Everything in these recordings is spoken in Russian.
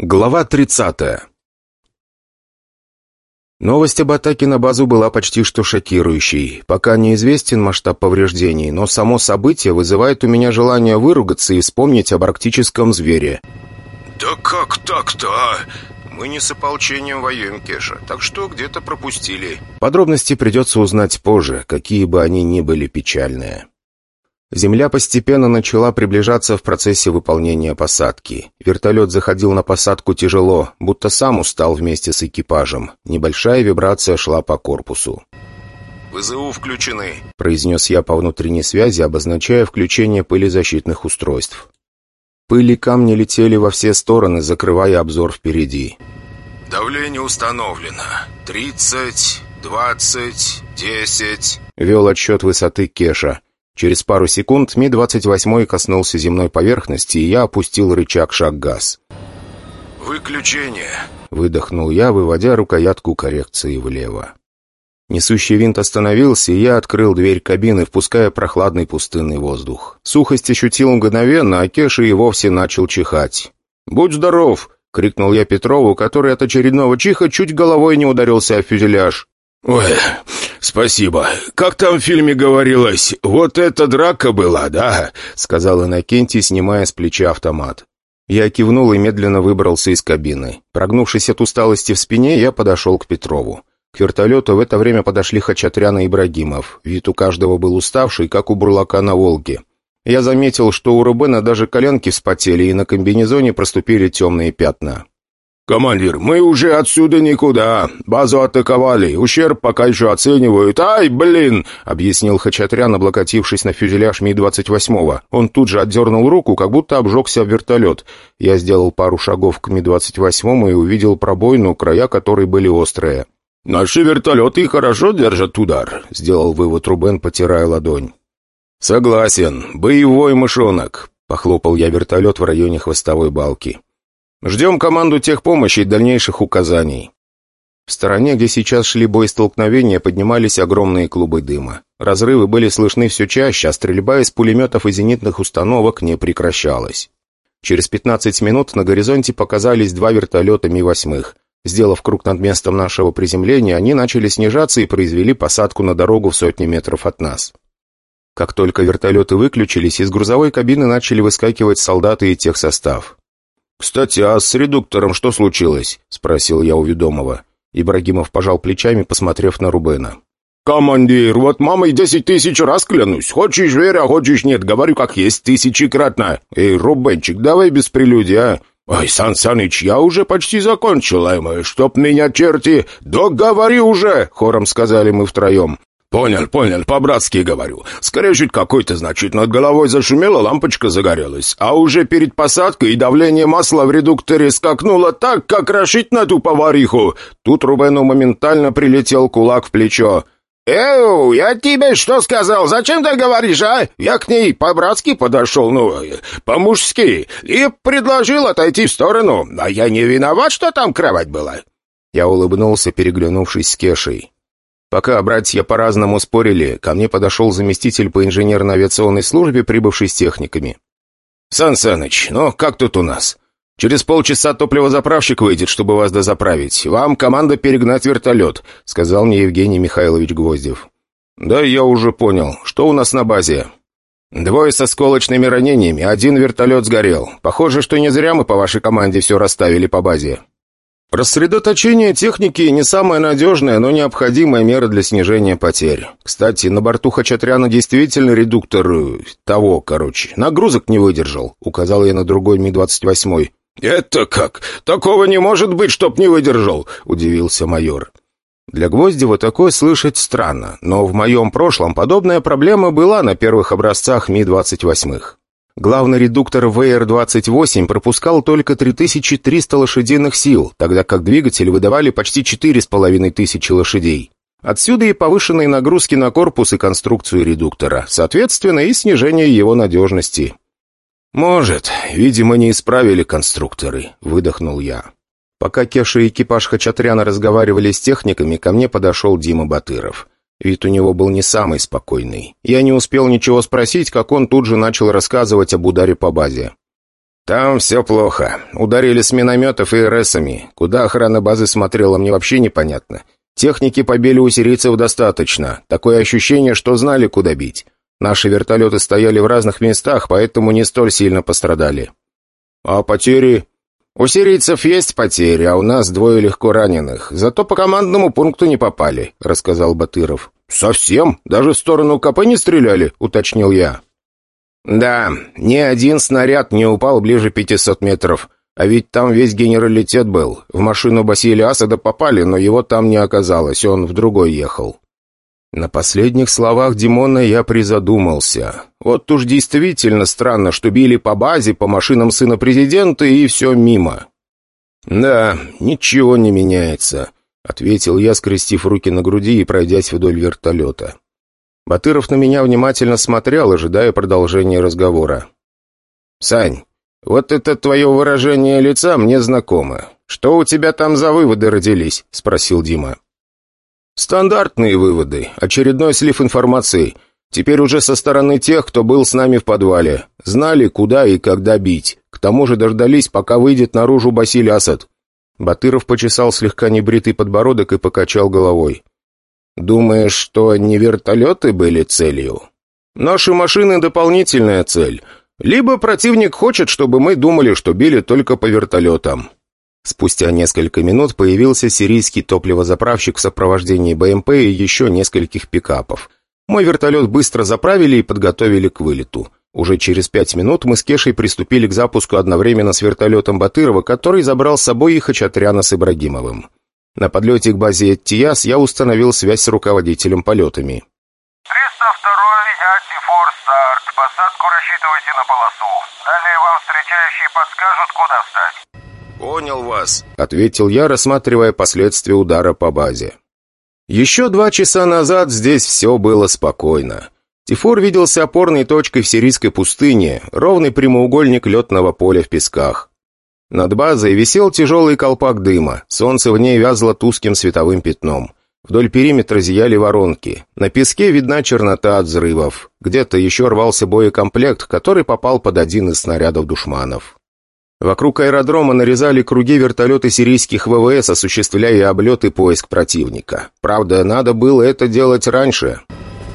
Глава 30 Новость об атаке на базу была почти что шокирующей. Пока неизвестен масштаб повреждений, но само событие вызывает у меня желание выругаться и вспомнить об арктическом звере. «Да как так-то, а? Мы не с ополчением воюем, Кеша, так что где-то пропустили». Подробности придется узнать позже, какие бы они ни были печальные. Земля постепенно начала приближаться в процессе выполнения посадки. Вертолет заходил на посадку тяжело, будто сам устал вместе с экипажем. Небольшая вибрация шла по корпусу. «ВЗУ включены», — произнес я по внутренней связи, обозначая включение пылезащитных устройств. Пыли камни летели во все стороны, закрывая обзор впереди. «Давление установлено. Тридцать, двадцать, десять», — вел отсчет высоты Кеша. Через пару секунд Ми-28 коснулся земной поверхности, и я опустил рычаг шаг-газ. «Выключение!» — выдохнул я, выводя рукоятку коррекции влево. Несущий винт остановился, и я открыл дверь кабины, впуская прохладный пустынный воздух. Сухость ощутил мгновенно, а Кеша и вовсе начал чихать. «Будь здоров!» — крикнул я Петрову, который от очередного чиха чуть головой не ударился о фюзеляж. «Ой, спасибо. Как там в фильме говорилось, вот эта драка была, да?» — сказал Иннокентий, снимая с плеча автомат. Я кивнул и медленно выбрался из кабины. Прогнувшись от усталости в спине, я подошел к Петрову. К вертолету в это время подошли Хачатрян и Ибрагимов. Вид у каждого был уставший, как у бурлака на Волге. Я заметил, что у Рубена даже коленки вспотели, и на комбинезоне проступили темные пятна. «Командир, мы уже отсюда никуда. Базу атаковали. Ущерб пока еще оценивают. Ай, блин!» — объяснил Хачатрян, облокотившись на фюзеляж Ми-28. Он тут же отдернул руку, как будто обжегся в вертолет. Я сделал пару шагов к Ми-28 и увидел пробоину, края которой были острые. «Наши вертолеты хорошо держат удар», — сделал вывод Рубен, потирая ладонь. «Согласен. Боевой мышонок», — похлопал я вертолет в районе хвостовой балки. Ждем команду техпомощи и дальнейших указаний». В стороне, где сейчас шли боестолкновения, поднимались огромные клубы дыма. Разрывы были слышны все чаще, а стрельба из пулеметов и зенитных установок не прекращалась. Через 15 минут на горизонте показались два вертолета Ми-8. Сделав круг над местом нашего приземления, они начали снижаться и произвели посадку на дорогу в сотни метров от нас. Как только вертолеты выключились, из грузовой кабины начали выскакивать солдаты и техсостав. «Кстати, а с редуктором что случилось?» — спросил я у ведомого. Ибрагимов пожал плечами, посмотрев на Рубена. «Командир, вот мамой десять тысяч раз клянусь. Хочешь верь, а хочешь нет. Говорю, как есть, тысячекратно. Эй, Рубенчик, давай без прелюдии, а? Ой, Сан Саныч, я уже почти закончил, аймы. Чтоб меня черти... Договори уже!» — хором сказали мы втроем. «Понял, понял, по-братски говорю. Скрежет какой-то, значит, над головой зашумела, лампочка загорелась. А уже перед посадкой давление масла в редукторе скакнуло так, как рошить на ту повариху. Тут Рубену моментально прилетел кулак в плечо. «Эу, я тебе что сказал? Зачем ты говоришь, а? Я к ней по-братски подошел, ну, по-мужски, и предложил отойти в сторону. А я не виноват, что там кровать была». Я улыбнулся, переглянувшись с Кешей. Пока братья по-разному спорили, ко мне подошел заместитель по инженерно-авиационной службе, прибывший с техниками. «Сан Саныч, ну как тут у нас? Через полчаса топливозаправщик выйдет, чтобы вас дозаправить. Вам команда перегнать вертолет», — сказал мне Евгений Михайлович Гвоздев. «Да, я уже понял. Что у нас на базе?» «Двое со сколочными ранениями, один вертолет сгорел. Похоже, что не зря мы по вашей команде все расставили по базе». Рассредоточение техники не самая надежная, но необходимая мера для снижения потерь. Кстати, на борту Хачатряна действительно редуктор... Э, того, короче. Нагрузок не выдержал, указал я на другой Ми-28. «Это как? Такого не может быть, чтоб не выдержал!» — удивился майор. Для Гвоздева такое слышать странно, но в моем прошлом подобная проблема была на первых образцах Ми-28. Главный редуктор ВР-28 пропускал только 3300 лошадиных сил, тогда как двигатели выдавали почти 4500 лошадей. Отсюда и повышенные нагрузки на корпус и конструкцию редуктора, соответственно, и снижение его надежности. «Может, видимо, не исправили конструкторы», — выдохнул я. Пока Кеша и экипаж Хачатряна разговаривали с техниками, ко мне подошел Дима Батыров. Вид у него был не самый спокойный. Я не успел ничего спросить, как он тут же начал рассказывать об ударе по базе. «Там все плохо. Ударили с минометов и РСами. Куда охрана базы смотрела, мне вообще непонятно. Техники побили у сирийцев достаточно. Такое ощущение, что знали, куда бить. Наши вертолеты стояли в разных местах, поэтому не столь сильно пострадали». «А потери?» «У сирийцев есть потери, а у нас двое легко раненых. Зато по командному пункту не попали», — рассказал Батыров. «Совсем? Даже в сторону КП не стреляли?» — уточнил я. «Да, ни один снаряд не упал ближе 500 метров. А ведь там весь генералитет был. В машину Басилия Асада попали, но его там не оказалось, он в другой ехал». На последних словах Димона я призадумался. Вот уж действительно странно, что били по базе, по машинам сына президента, и все мимо. «Да, ничего не меняется», — ответил я, скрестив руки на груди и пройдясь вдоль вертолета. Батыров на меня внимательно смотрел, ожидая продолжения разговора. «Сань, вот это твое выражение лица мне знакомо. Что у тебя там за выводы родились?» — спросил Дима. Стандартные выводы. Очередной слив информации. Теперь уже со стороны тех, кто был с нами в подвале. Знали, куда и когда бить. К тому же дождались, пока выйдет наружу Басиль Асад. Батыров почесал слегка небритый подбородок и покачал головой. «Думаешь, что не вертолеты были целью?» «Наши машины — дополнительная цель. Либо противник хочет, чтобы мы думали, что били только по вертолетам. Спустя несколько минут появился сирийский топливозаправщик в сопровождении БМП и еще нескольких пикапов. Мой вертолет быстро заправили и подготовили к вылету. Уже через пять минут мы с Кешей приступили к запуску одновременно с вертолетом Батырова, который забрал с собой и Хачатряна с Ибрагимовым. На подлете к базе Эттияс я установил связь с руководителем полетами. 302-й, я Тифор Старт. Посадку рассчитывайте на полосу. Далее вам встречающие подскажут, куда встать. «Понял вас», — ответил я, рассматривая последствия удара по базе. Еще два часа назад здесь все было спокойно. Тифор виделся опорной точкой в сирийской пустыне, ровный прямоугольник летного поля в песках. Над базой висел тяжелый колпак дыма, солнце в ней вязло туским световым пятном. Вдоль периметра зияли воронки. На песке видна чернота от взрывов. Где-то еще рвался боекомплект, который попал под один из снарядов душманов. Вокруг аэродрома нарезали круги вертолеты сирийских ВВС, осуществляя облет и поиск противника. Правда, надо было это делать раньше.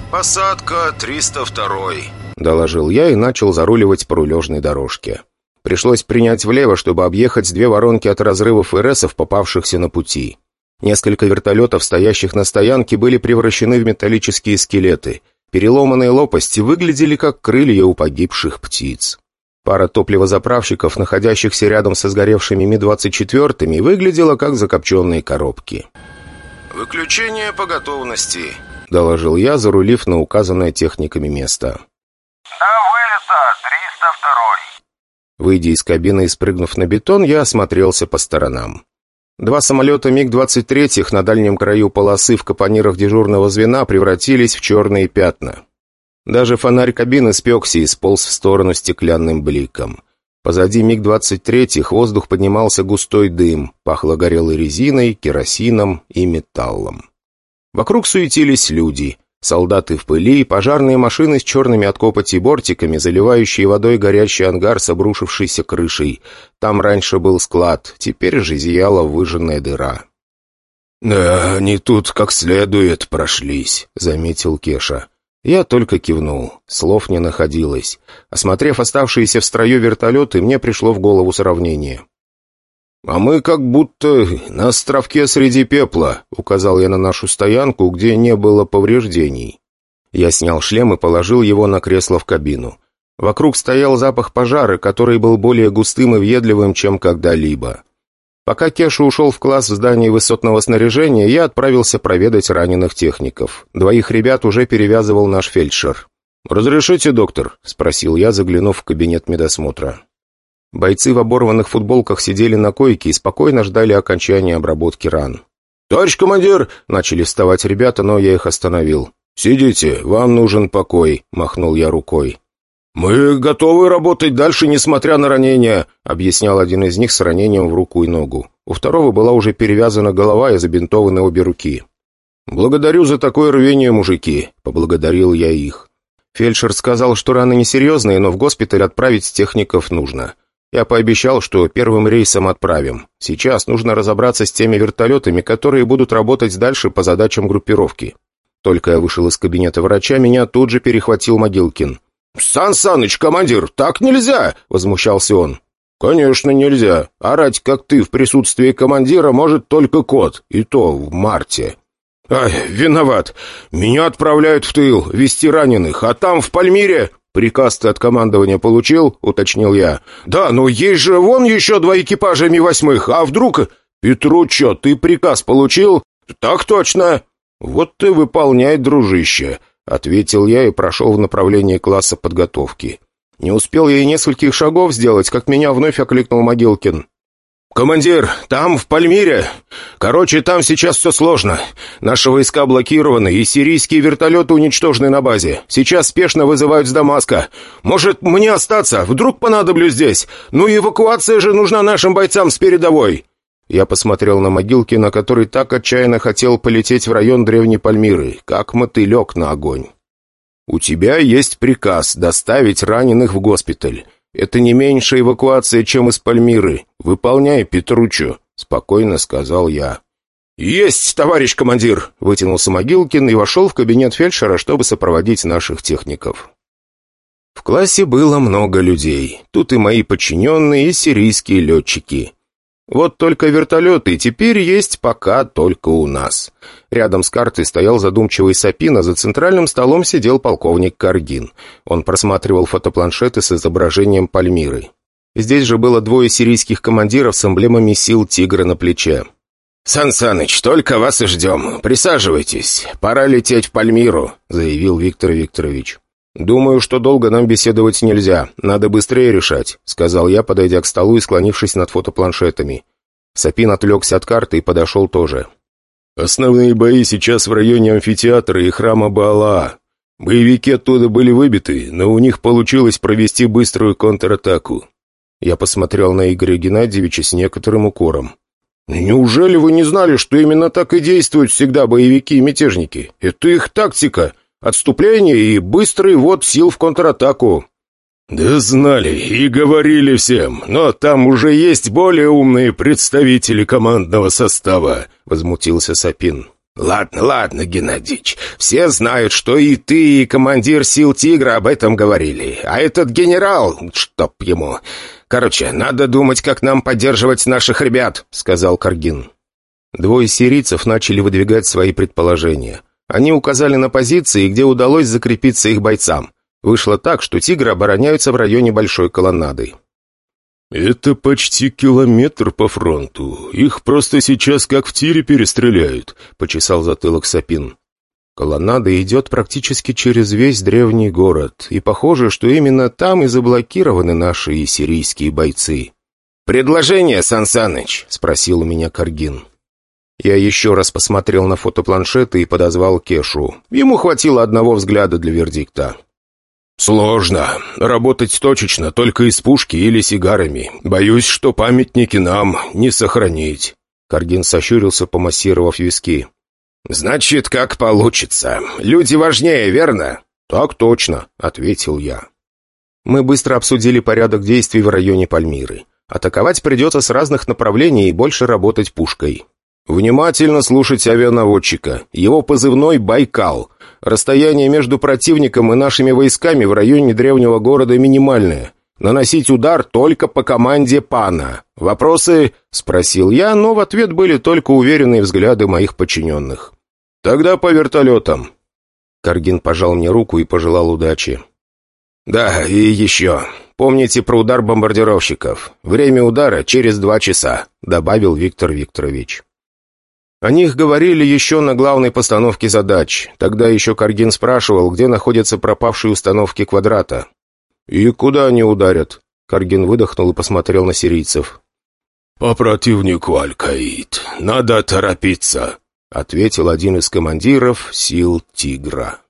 «Посадка 302-й», — доложил я и начал заруливать по рулежной дорожке. Пришлось принять влево, чтобы объехать две воронки от разрывов РСов, попавшихся на пути. Несколько вертолетов, стоящих на стоянке, были превращены в металлические скелеты. Переломанные лопасти выглядели как крылья у погибших птиц. Пара топливозаправщиков, находящихся рядом со сгоревшими Ми-24, выглядела как закопченные коробки. «Выключение по готовности», — доложил я, зарулив на указанное техниками место. «До вылета, 302-й». Выйдя из кабины и спрыгнув на бетон, я осмотрелся по сторонам. Два самолета МиГ-23 на дальнем краю полосы в капонирах дежурного звена превратились в черные пятна. Даже фонарь кабины спекся и сполз в сторону стеклянным бликом. Позади МиГ-23 воздух поднимался густой дым, пахло горелой резиной, керосином и металлом. Вокруг суетились люди. Солдаты в пыли, пожарные машины с черными от копоти бортиками, заливающие водой горящий ангар с обрушившейся крышей. Там раньше был склад, теперь же зияла выжженная дыра. «Да, они тут как следует прошлись», — заметил Кеша. Я только кивнул. Слов не находилось. Осмотрев оставшиеся в строю вертолеты, мне пришло в голову сравнение. «А мы как будто на островке среди пепла», — указал я на нашу стоянку, где не было повреждений. Я снял шлем и положил его на кресло в кабину. Вокруг стоял запах пожара, который был более густым и въедливым, чем когда-либо. Пока Кеша ушел в класс в здании высотного снаряжения, я отправился проведать раненых техников. Двоих ребят уже перевязывал наш фельдшер. «Разрешите, доктор?» — спросил я, заглянув в кабинет медосмотра. Бойцы в оборванных футболках сидели на койке и спокойно ждали окончания обработки ран. «Товарищ командир!» — начали вставать ребята, но я их остановил. «Сидите, вам нужен покой», — махнул я рукой. «Мы готовы работать дальше, несмотря на ранения», — объяснял один из них с ранением в руку и ногу. У второго была уже перевязана голова и забинтованы обе руки. «Благодарю за такое рвение, мужики», — поблагодарил я их. Фельдшер сказал, что раны несерьезные, но в госпиталь отправить техников нужно. Я пообещал, что первым рейсом отправим. Сейчас нужно разобраться с теми вертолетами, которые будут работать дальше по задачам группировки. Только я вышел из кабинета врача, меня тут же перехватил Могилкин. «Сан Саныч, командир, так нельзя!» — возмущался он. «Конечно нельзя. Орать, как ты, в присутствии командира может только кот, и то в марте». «Ай, виноват. Меня отправляют в тыл, вести раненых, а там, в Пальмире...» «Приказ ты от командования получил?» — уточнил я. «Да, но есть же вон еще два экипажа Ми-8, а вдруг...» «Петручо, ты приказ получил?» «Так точно». «Вот ты выполняй, дружище», — ответил я и прошел в направлении класса подготовки. Не успел я и нескольких шагов сделать, как меня вновь окликнул Могилкин. «Командир, там, в Пальмире. Короче, там сейчас все сложно. Наши войска блокированы, и сирийские вертолеты уничтожены на базе. Сейчас спешно вызывают с Дамаска. Может, мне остаться? Вдруг понадоблюсь здесь? Ну эвакуация же нужна нашим бойцам с передовой». Я посмотрел на Могилкина, который так отчаянно хотел полететь в район Древней Пальмиры, как мотылек на огонь. «У тебя есть приказ доставить раненых в госпиталь. Это не меньшая эвакуация, чем из Пальмиры. Выполняй, Петручо», — спокойно сказал я. «Есть, товарищ командир!» — вытянулся Могилкин и вошел в кабинет фельдшера, чтобы сопроводить наших техников. В классе было много людей. Тут и мои подчиненные, и сирийские летчики. Вот только вертолеты теперь есть пока только у нас. Рядом с картой стоял задумчивый Сапин, а за центральным столом сидел полковник Каргин. Он просматривал фотопланшеты с изображением Пальмиры. Здесь же было двое сирийских командиров с эмблемами сил «Тигра» на плече. «Сан Саныч, только вас и ждем. Присаживайтесь. Пора лететь в Пальмиру», — заявил Виктор Викторович. «Думаю, что долго нам беседовать нельзя. Надо быстрее решать», — сказал я, подойдя к столу и склонившись над фотопланшетами. Сапин отвлекся от карты и подошел тоже. «Основные бои сейчас в районе амфитеатра и храма Баалаа. Боевики оттуда были выбиты, но у них получилось провести быструю контратаку». Я посмотрел на Игоря Геннадьевича с некоторым укором. «Неужели вы не знали, что именно так и действуют всегда боевики и мятежники? Это их тактика. Отступление и быстрый ввод сил в контратаку». «Да знали и говорили всем, но там уже есть более умные представители командного состава», — возмутился Сапин. «Ладно, ладно, Геннадьевич, все знают, что и ты, и командир сил «Тигра» об этом говорили. А этот генерал, чтоб ему... Короче, надо думать, как нам поддерживать наших ребят», — сказал Каргин. Двое сирийцев начали выдвигать свои предположения. Они указали на позиции, где удалось закрепиться их бойцам. Вышло так, что тигры обороняются в районе большой колоннады. «Это почти километр по фронту. Их просто сейчас как в тире перестреляют», — почесал затылок Сапин. Колоннада идет практически через весь древний город, и похоже, что именно там и заблокированы наши сирийские бойцы. «Предложение, Сансаныч?» — спросил у меня Каргин. Я еще раз посмотрел на фотопланшеты и подозвал Кешу. Ему хватило одного взгляда для вердикта. «Сложно. Работать точечно, только из пушки или сигарами. Боюсь, что памятники нам не сохранить». Каргин сощурился, помассировав виски. «Значит, как получится. Люди важнее, верно?» «Так точно», — ответил я. Мы быстро обсудили порядок действий в районе Пальмиры. Атаковать придется с разных направлений и больше работать пушкой. Внимательно слушать авианаводчика. Его позывной «Байкал». Расстояние между противником и нашими войсками в районе древнего города минимальное. Наносить удар только по команде «Пана». «Вопросы?» — спросил я, но в ответ были только уверенные взгляды моих подчиненных. «Тогда по вертолетам». Каргин пожал мне руку и пожелал удачи. «Да, и еще. Помните про удар бомбардировщиков. Время удара через два часа», — добавил Виктор Викторович. О них говорили еще на главной постановке задач. Тогда еще Каргин спрашивал, где находятся пропавшие установки квадрата. «И куда они ударят?» Каргин выдохнул и посмотрел на сирийцев. «По противнику, Аль-Каид. Надо торопиться», — ответил один из командиров сил «Тигра».